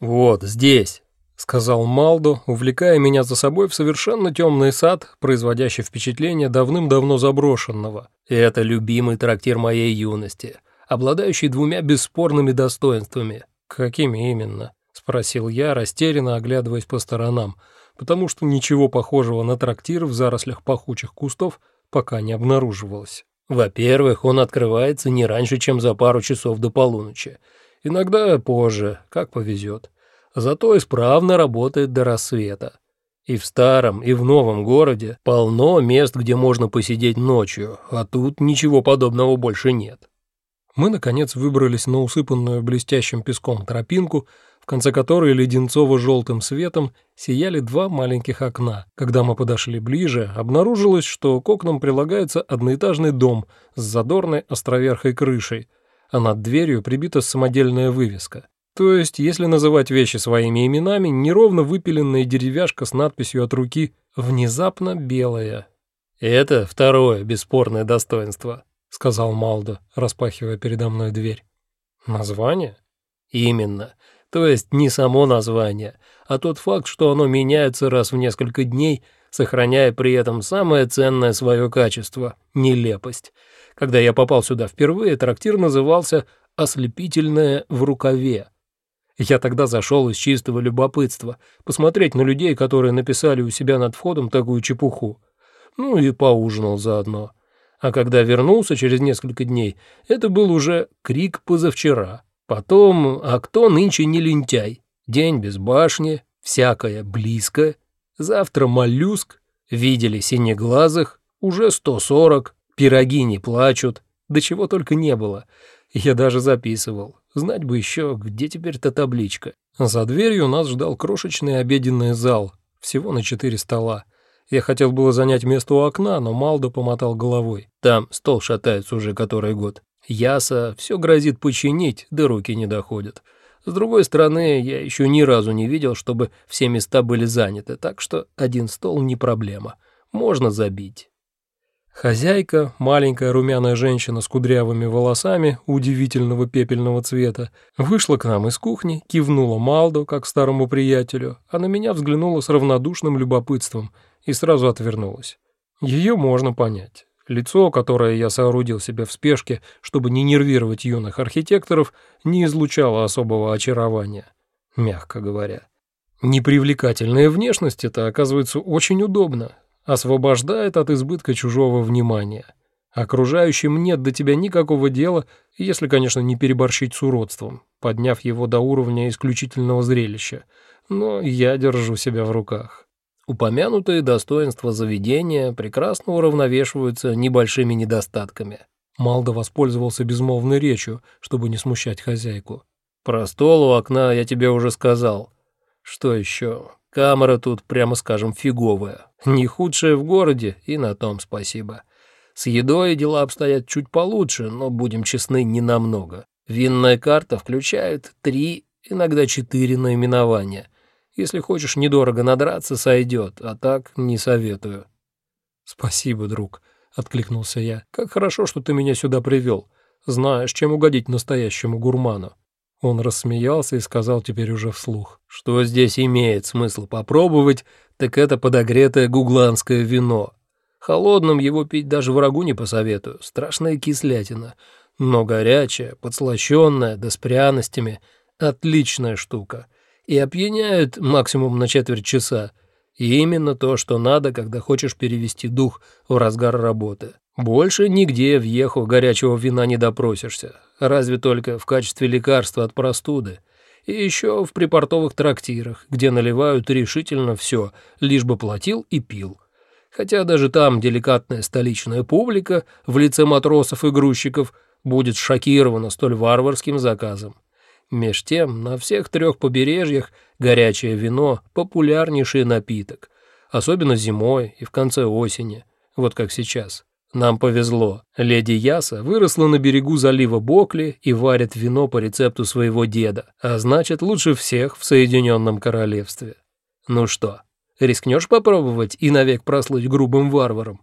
«Вот здесь», — сказал Малдо, увлекая меня за собой в совершенно темный сад, производящий впечатление давным-давно заброшенного. Это любимый трактир моей юности, обладающий двумя бесспорными достоинствами. «Какими именно?» — спросил я, растерянно оглядываясь по сторонам, потому что ничего похожего на трактир в зарослях пахучих кустов пока не обнаруживалось. Во-первых, он открывается не раньше, чем за пару часов до полуночи. Иногда позже, как повезет. Зато исправно работает до рассвета. И в старом, и в новом городе полно мест, где можно посидеть ночью, а тут ничего подобного больше нет. Мы, наконец, выбрались на усыпанную блестящим песком тропинку, в конце которой леденцово-желтым светом сияли два маленьких окна. Когда мы подошли ближе, обнаружилось, что к окнам прилагается одноэтажный дом с задорной островерхой крышей, а над дверью прибита самодельная вывеска. То есть, если называть вещи своими именами, неровно выпиленная деревяшка с надписью от руки «Внезапно белая». «Это второе бесспорное достоинство», — сказал Малдо, распахивая передо мной дверь. «Название?» «Именно. То есть не само название, а тот факт, что оно меняется раз в несколько дней, сохраняя при этом самое ценное свое качество — нелепость. Когда я попал сюда впервые, трактир назывался «Ослепительное в рукаве». Я тогда зашел из чистого любопытства, посмотреть на людей, которые написали у себя над входом такую чепуху. Ну и поужинал заодно. А когда вернулся через несколько дней, это был уже крик позавчера. Потом, а кто нынче не лентяй? День без башни, всякое близко. Завтра моллюск, видели синеглазых, уже сто сорок. Пироги не плачут, да чего только не было. Я даже записывал. Знать бы еще, где теперь та табличка. За дверью нас ждал крошечный обеденный зал, всего на четыре стола. Я хотел было занять место у окна, но Малдо помотал головой. Там стол шатается уже который год. Яса все грозит починить, да руки не доходят. С другой стороны, я еще ни разу не видел, чтобы все места были заняты, так что один стол не проблема. Можно забить. Хозяйка, маленькая румяная женщина с кудрявыми волосами удивительного пепельного цвета, вышла к нам из кухни, кивнула Малду, как старому приятелю, а на меня взглянула с равнодушным любопытством и сразу отвернулась. Ее можно понять. Лицо, которое я соорудил себе в спешке, чтобы не нервировать юных архитекторов, не излучало особого очарования, мягко говоря. Непривлекательная внешность – это, оказывается, очень удобно освобождает от избытка чужого внимания. Окружающим нет до тебя никакого дела, если, конечно, не переборщить с уродством, подняв его до уровня исключительного зрелища. Но я держу себя в руках. Упомянутые достоинства заведения прекрасно уравновешиваются небольшими недостатками. Малдо воспользовался безмолвной речью, чтобы не смущать хозяйку. «Про стол у окна я тебе уже сказал. Что еще? Камера тут, прямо скажем, фиговая. Не худшая в городе, и на том спасибо. С едой дела обстоят чуть получше, но, будем честны, не намного. Винная карта включает три, иногда четыре наименования. Если хочешь недорого надраться, сойдет, а так не советую. «Спасибо, друг», — откликнулся я. «Как хорошо, что ты меня сюда привел. Знаешь, чем угодить настоящему гурману». Он рассмеялся и сказал теперь уже вслух. «Что здесь имеет смысл попробовать, так это подогретое гугланское вино. Холодным его пить даже врагу не посоветую, страшная кислятина. Но горячая, подслащенная, да с пряностями — отличная штука. И опьяняет максимум на четверть часа. И именно то, что надо, когда хочешь перевести дух в разгар работы. Больше нигде в Еху горячего вина не допросишься, разве только в качестве лекарства от простуды. И еще в припортовых трактирах, где наливают решительно все, лишь бы платил и пил. Хотя даже там деликатная столичная публика в лице матросов и грузчиков будет шокирована столь варварским заказом. Меж тем, на всех трех побережьях горячее вино – популярнейший напиток, особенно зимой и в конце осени, вот как сейчас. Нам повезло. Леди Яса выросла на берегу залива Бокли и варит вино по рецепту своего деда, а значит, лучше всех в Соединенном Королевстве. Ну что, рискнешь попробовать и навек прослыть грубым варваром?